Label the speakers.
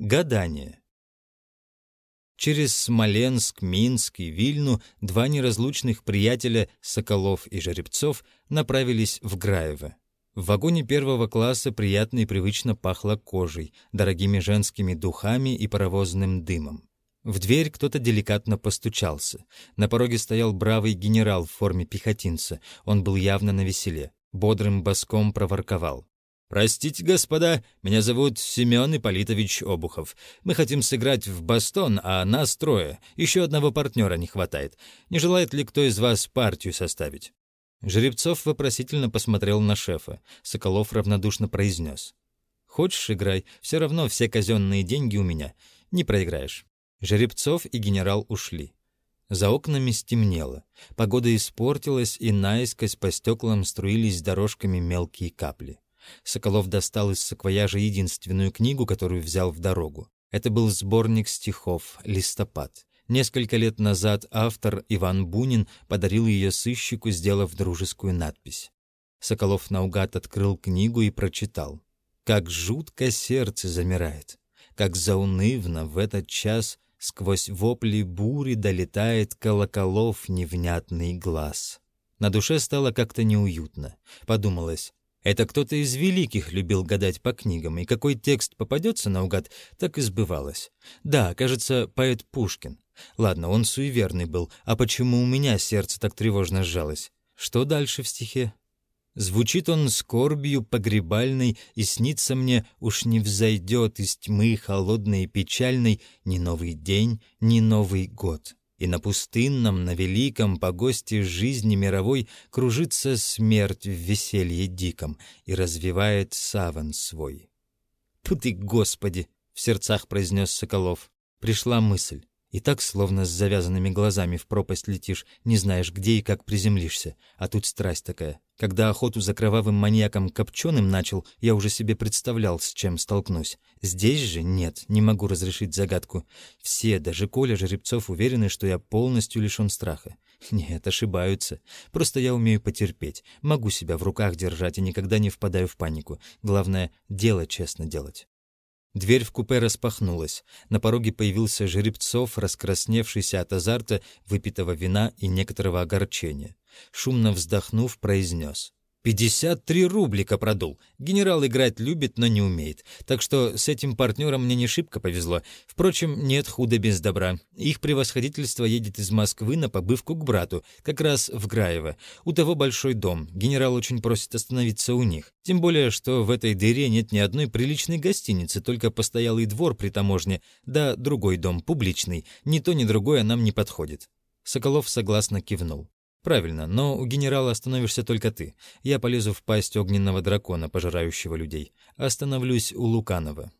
Speaker 1: Гадание. Через Смоленск, Минск и Вильну два неразлучных приятеля Соколов и Жеребцов направились в Граево. В вагоне первого класса приятно и привычно пахло кожей, дорогими женскими духами и паровозным дымом. В дверь кто-то деликатно постучался. На пороге стоял бравый генерал в форме пехотинца. Он был явно на веселе. Бодрым боском проворковал. «Простите, господа, меня зовут Семен Ипполитович Обухов. Мы хотим сыграть в бастон, а нас трое. Еще одного партнера не хватает. Не желает ли кто из вас партию составить?» Жеребцов вопросительно посмотрел на шефа. Соколов равнодушно произнес. «Хочешь, играй. Все равно все казенные деньги у меня. Не проиграешь». Жеребцов и генерал ушли. За окнами стемнело. Погода испортилась, и наискось по стеклам струились дорожками мелкие капли. Соколов достал из саквояжа единственную книгу, которую взял в дорогу. Это был сборник стихов «Листопад». Несколько лет назад автор Иван Бунин подарил ее сыщику, сделав дружескую надпись. Соколов наугад открыл книгу и прочитал. «Как жутко сердце замирает, как заунывно в этот час сквозь вопли бури долетает колоколов невнятный глаз». На душе стало как-то неуютно. Подумалось, это кто-то из великих любил гадать по книгам, и какой текст попадется наугад, так и сбывалось. Да, кажется, поэт Пушкин. Ладно, он суеверный был, а почему у меня сердце так тревожно сжалось? Что дальше в стихе? Звучит он скорбью погребальной, и снится мне, уж не взойдет из тьмы холодной и печальной ни новый день, ни новый год и на пустынном, на великом погосте жизни мировой кружится смерть в веселье диком и развивает саван свой. «Тут и Господи!» — в сердцах произнес Соколов. Пришла мысль. И так, словно с завязанными глазами в пропасть летишь, не знаешь, где и как приземлишься. А тут страсть такая. Когда охоту за кровавым маньяком Копченым начал, я уже себе представлял, с чем столкнусь. Здесь же нет, не могу разрешить загадку. Все, даже Коля Жеребцов, уверены, что я полностью лишен страха. Нет, ошибаются. Просто я умею потерпеть, могу себя в руках держать и никогда не впадаю в панику. Главное, дело честно делать. Дверь в купе распахнулась. На пороге появился Жеребцов, раскрасневшийся от азарта, выпитого вина и некоторого огорчения. Шумно вздохнув, произнес. «Пятьдесят три рублика продул. Генерал играть любит, но не умеет. Так что с этим партнером мне не шибко повезло. Впрочем, нет худа без добра. Их превосходительство едет из Москвы на побывку к брату, как раз в Граево. У того большой дом. Генерал очень просит остановиться у них. Тем более, что в этой дыре нет ни одной приличной гостиницы, только постоялый двор при таможне, да другой дом, публичный. Ни то, ни другое нам не подходит». Соколов согласно кивнул. «Правильно, но у генерала остановишься только ты. Я полезу в пасть огненного дракона, пожирающего людей. Остановлюсь у Луканова.